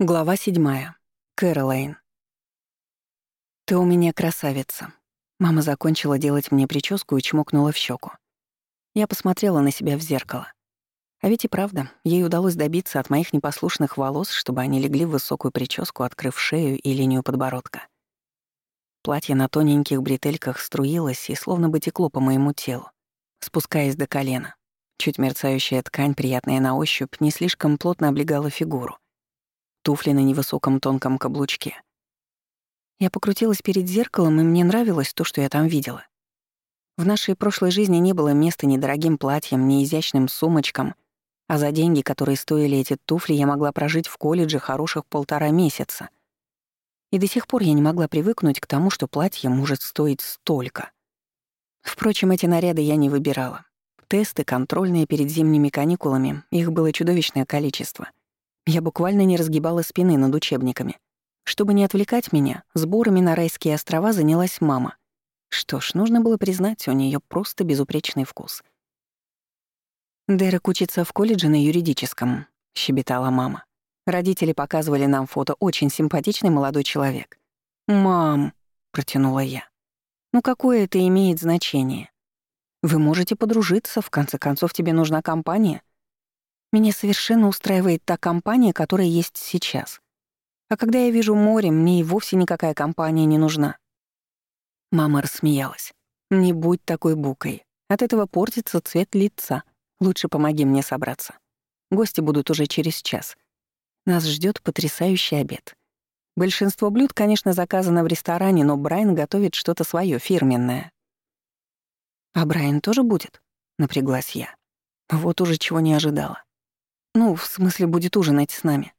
Глава седьмая. Кэролайн. «Ты у меня красавица». Мама закончила делать мне прическу и чмокнула в щеку. Я посмотрела на себя в зеркало. А ведь и правда, ей удалось добиться от моих непослушных волос, чтобы они легли в высокую прическу, открыв шею и линию подбородка. Платье на тоненьких бретельках струилось и словно бы текло по моему телу, спускаясь до колена. Чуть мерцающая ткань, приятная на ощупь, не слишком плотно облегала фигуру — туфли на невысоком тонком каблучке. Я покрутилась перед зеркалом, и мне нравилось то, что я там видела. В нашей прошлой жизни не было места ни дорогим платьям, ни изящным сумочкам, а за деньги, которые стоили эти туфли, я могла прожить в колледже хороших полтора месяца. И до сих пор я не могла привыкнуть к тому, что платье может стоить столько. Впрочем, эти наряды я не выбирала. Тесты, контрольные перед зимними каникулами, их было чудовищное количество. Я буквально не разгибала спины над учебниками. Чтобы не отвлекать меня, сборами на райские острова занялась мама. Что ж, нужно было признать, у нее просто безупречный вкус. «Дерек учится в колледже на юридическом», — щебетала мама. Родители показывали нам фото, очень симпатичный молодой человек. «Мам», — протянула я, — «ну какое это имеет значение? Вы можете подружиться, в конце концов тебе нужна компания. Меня совершенно устраивает та компания, которая есть сейчас. А когда я вижу море, мне и вовсе никакая компания не нужна. Мама рассмеялась. «Не будь такой букой. От этого портится цвет лица. Лучше помоги мне собраться. Гости будут уже через час. Нас ждет потрясающий обед. Большинство блюд, конечно, заказано в ресторане, но Брайан готовит что-то свое фирменное. «А Брайан тоже будет?» — напряглась я. Вот уже чего не ожидала. Ну, в смысле, будет ужинать с нами.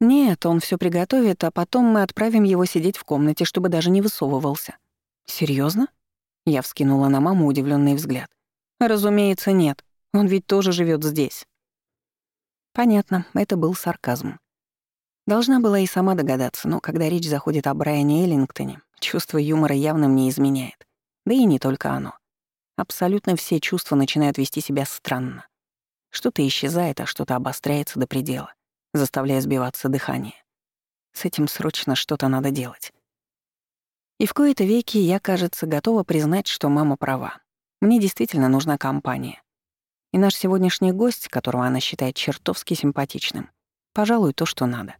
Нет, он все приготовит, а потом мы отправим его сидеть в комнате, чтобы даже не высовывался. Серьезно? Я вскинула на маму удивленный взгляд. Разумеется, нет. Он ведь тоже живет здесь. Понятно, это был сарказм. Должна была и сама догадаться, но когда речь заходит о Брайане Эллингтоне, чувство юмора явно мне изменяет. Да и не только оно. Абсолютно все чувства начинают вести себя странно. Что-то исчезает, а что-то обостряется до предела, заставляя сбиваться дыхание. С этим срочно что-то надо делать. И в кои-то веки я, кажется, готова признать, что мама права. Мне действительно нужна компания. И наш сегодняшний гость, которого она считает чертовски симпатичным, пожалуй, то, что надо.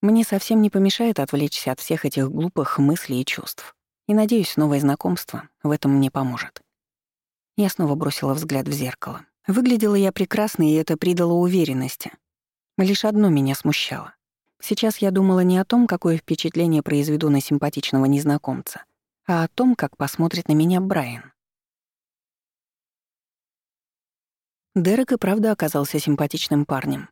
Мне совсем не помешает отвлечься от всех этих глупых мыслей и чувств. И, надеюсь, новое знакомство в этом мне поможет. Я снова бросила взгляд в зеркало. Выглядела я прекрасно, и это придало уверенности. Лишь одно меня смущало. Сейчас я думала не о том, какое впечатление произведу на симпатичного незнакомца, а о том, как посмотрит на меня Брайан. Дерек и правда оказался симпатичным парнем.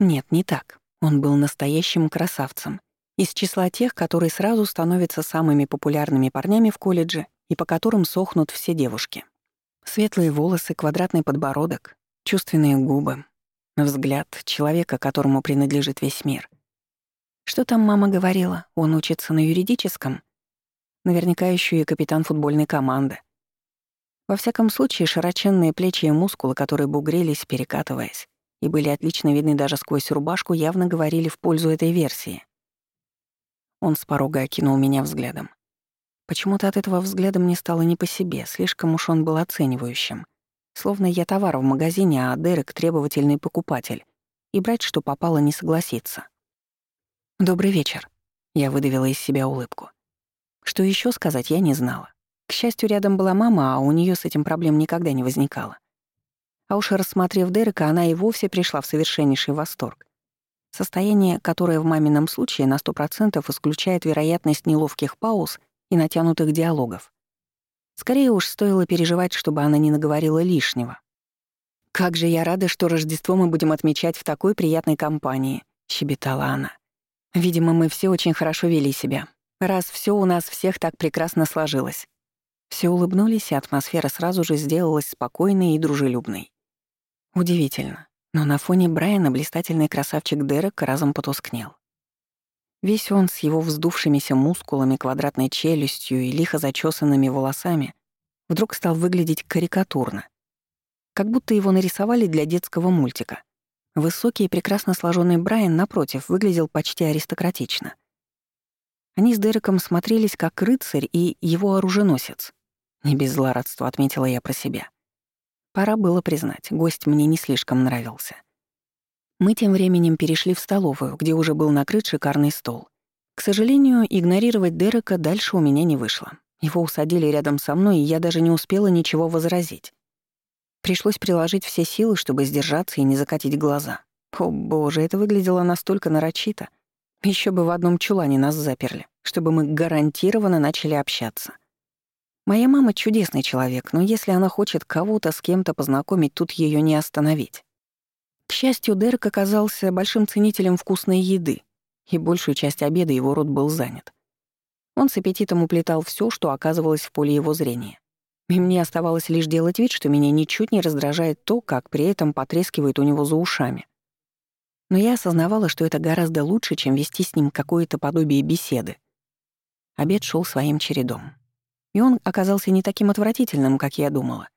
Нет, не так. Он был настоящим красавцем. Из числа тех, которые сразу становятся самыми популярными парнями в колледже и по которым сохнут все девушки. Светлые волосы, квадратный подбородок, чувственные губы, взгляд человека, которому принадлежит весь мир. Что там мама говорила? Он учится на юридическом? Наверняка еще и капитан футбольной команды. Во всяком случае, широченные плечи и мускулы, которые бугрились, перекатываясь, и были отлично видны даже сквозь рубашку, явно говорили в пользу этой версии. Он с порога окинул меня взглядом. Почему-то от этого взгляда мне стало не по себе, слишком уж он был оценивающим. Словно я товар в магазине, а Дерек — требовательный покупатель. И брать, что попало, не согласится. «Добрый вечер», — я выдавила из себя улыбку. Что еще сказать, я не знала. К счастью, рядом была мама, а у нее с этим проблем никогда не возникало. А уж рассмотрев Дерека, она и вовсе пришла в совершеннейший восторг. Состояние, которое в мамином случае на сто процентов исключает вероятность неловких пауз и натянутых диалогов. Скорее уж стоило переживать, чтобы она не наговорила лишнего. «Как же я рада, что Рождество мы будем отмечать в такой приятной компании», — щебетала она. «Видимо, мы все очень хорошо вели себя, раз все у нас всех так прекрасно сложилось». Все улыбнулись, и атмосфера сразу же сделалась спокойной и дружелюбной. Удивительно, но на фоне Брайана блистательный красавчик Дерек разом потускнел. Весь он с его вздувшимися мускулами, квадратной челюстью и лихо зачесанными волосами вдруг стал выглядеть карикатурно. Как будто его нарисовали для детского мультика. Высокий и прекрасно сложенный Брайан, напротив, выглядел почти аристократично. Они с Дереком смотрелись как рыцарь и его оруженосец. Не без злорадства отметила я про себя. Пора было признать, гость мне не слишком нравился. Мы тем временем перешли в столовую, где уже был накрыт шикарный стол. К сожалению, игнорировать Дерека дальше у меня не вышло. Его усадили рядом со мной, и я даже не успела ничего возразить. Пришлось приложить все силы, чтобы сдержаться и не закатить глаза. О боже, это выглядело настолько нарочито. Еще бы в одном чулане нас заперли, чтобы мы гарантированно начали общаться. Моя мама чудесный человек, но если она хочет кого-то с кем-то познакомить, тут ее не остановить. К счастью, Дерек оказался большим ценителем вкусной еды, и большую часть обеда его рот был занят. Он с аппетитом уплетал все, что оказывалось в поле его зрения. И мне оставалось лишь делать вид, что меня ничуть не раздражает то, как при этом потрескивает у него за ушами. Но я осознавала, что это гораздо лучше, чем вести с ним какое-то подобие беседы. Обед шел своим чередом. И он оказался не таким отвратительным, как я думала.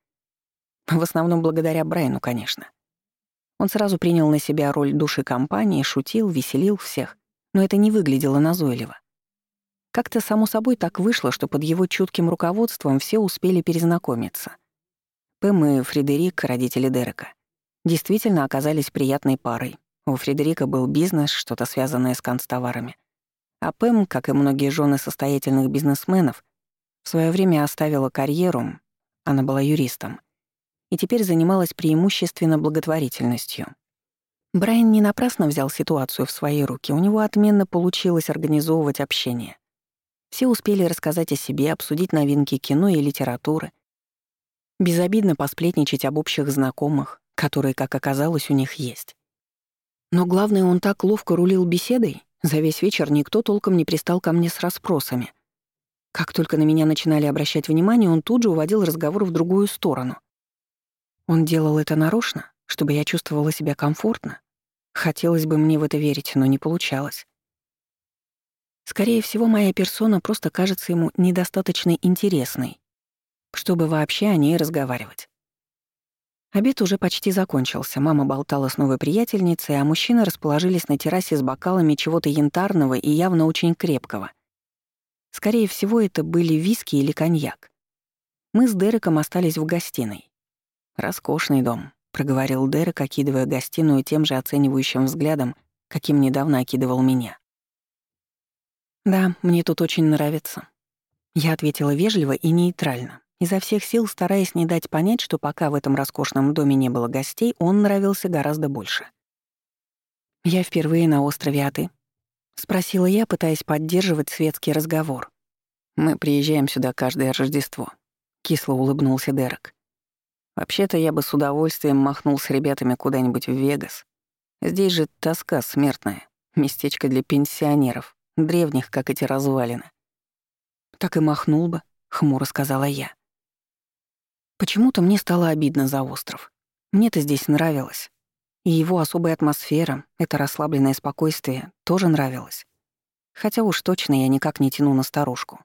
В основном благодаря Брайану, конечно. Он сразу принял на себя роль души компании, шутил, веселил всех, но это не выглядело назойливо. Как-то само собой так вышло, что под его чутким руководством все успели перезнакомиться. Пэм и Фредерик, родители Дерека, действительно оказались приятной парой. У Фредерика был бизнес, что-то связанное с канцтоварами. А Пэм, как и многие жены состоятельных бизнесменов, в свое время оставила карьеру, она была юристом, и теперь занималась преимущественно благотворительностью. Брайан не напрасно взял ситуацию в свои руки, у него отменно получилось организовывать общение. Все успели рассказать о себе, обсудить новинки кино и литературы. Безобидно посплетничать об общих знакомых, которые, как оказалось, у них есть. Но главное, он так ловко рулил беседой, за весь вечер никто толком не пристал ко мне с расспросами. Как только на меня начинали обращать внимание, он тут же уводил разговор в другую сторону. Он делал это нарочно, чтобы я чувствовала себя комфортно. Хотелось бы мне в это верить, но не получалось. Скорее всего, моя персона просто кажется ему недостаточно интересной, чтобы вообще о ней разговаривать. Обед уже почти закончился, мама болтала с новой приятельницей, а мужчины расположились на террасе с бокалами чего-то янтарного и явно очень крепкого. Скорее всего, это были виски или коньяк. Мы с Дереком остались в гостиной. «Роскошный дом», — проговорил Дерек, окидывая гостиную тем же оценивающим взглядом, каким недавно окидывал меня. «Да, мне тут очень нравится». Я ответила вежливо и нейтрально, изо всех сил стараясь не дать понять, что пока в этом роскошном доме не было гостей, он нравился гораздо больше. «Я впервые на острове, а ты?» — спросила я, пытаясь поддерживать светский разговор. «Мы приезжаем сюда каждое Рождество», — кисло улыбнулся Дерек. «Вообще-то я бы с удовольствием махнул с ребятами куда-нибудь в Вегас. Здесь же тоска смертная, местечко для пенсионеров, древних, как эти развалины. «Так и махнул бы», — хмуро сказала я. Почему-то мне стало обидно за остров. Мне-то здесь нравилось. И его особая атмосфера, это расслабленное спокойствие, тоже нравилось. Хотя уж точно я никак не тяну на старушку.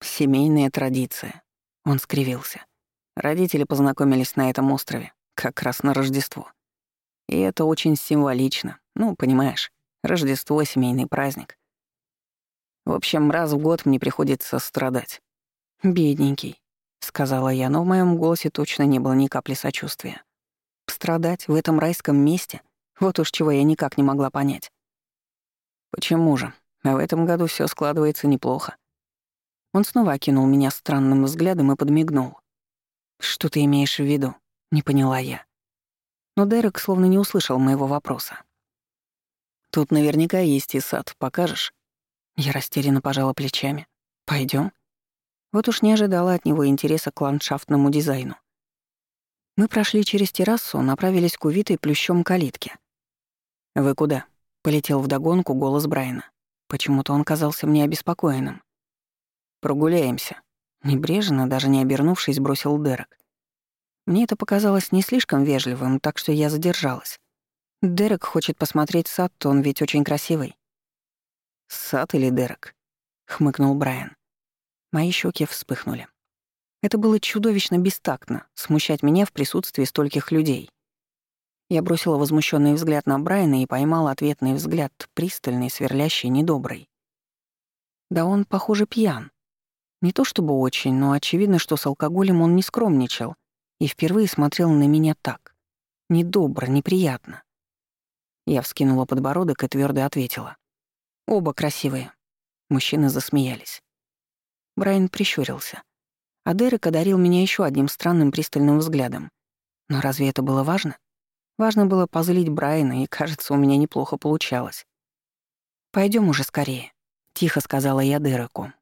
«Семейная традиция», — он скривился. Родители познакомились на этом острове, как раз на Рождество. И это очень символично, ну, понимаешь. Рождество — семейный праздник. В общем, раз в год мне приходится страдать. «Бедненький», — сказала я, но в моем голосе точно не было ни капли сочувствия. Страдать в этом райском месте — вот уж чего я никак не могла понять. Почему же? В этом году все складывается неплохо. Он снова окинул меня странным взглядом и подмигнул. «Что ты имеешь в виду?» — не поняла я. Но Дерек словно не услышал моего вопроса. Тут наверняка есть и сад. Покажешь?» Я растерянно пожала плечами. Пойдем. Вот уж не ожидала от него интереса к ландшафтному дизайну. Мы прошли через террасу, направились к увитой плющом калитке. «Вы куда?» — полетел вдогонку голос Брайана. Почему-то он казался мне обеспокоенным. «Прогуляемся». Небрежно, даже не обернувшись, бросил Дерек. Мне это показалось не слишком вежливым, так что я задержалась. Дерек хочет посмотреть сад, то он ведь очень красивый. Сад или Дерек? хмыкнул Брайан. Мои щеки вспыхнули. Это было чудовищно бестактно — смущать меня в присутствии стольких людей. Я бросила возмущенный взгляд на Брайана и поймала ответный взгляд, пристальный, сверлящий, недобрый. Да он, похоже, пьян. Не то чтобы очень, но очевидно, что с алкоголем он не скромничал и впервые смотрел на меня так. Недобро, неприятно. Я вскинула подбородок и твердо ответила. «Оба красивые». Мужчины засмеялись. Брайан прищурился. А Дерек одарил меня еще одним странным пристальным взглядом. Но разве это было важно? Важно было позлить Брайана, и, кажется, у меня неплохо получалось. Пойдем уже скорее», — тихо сказала я Дереку.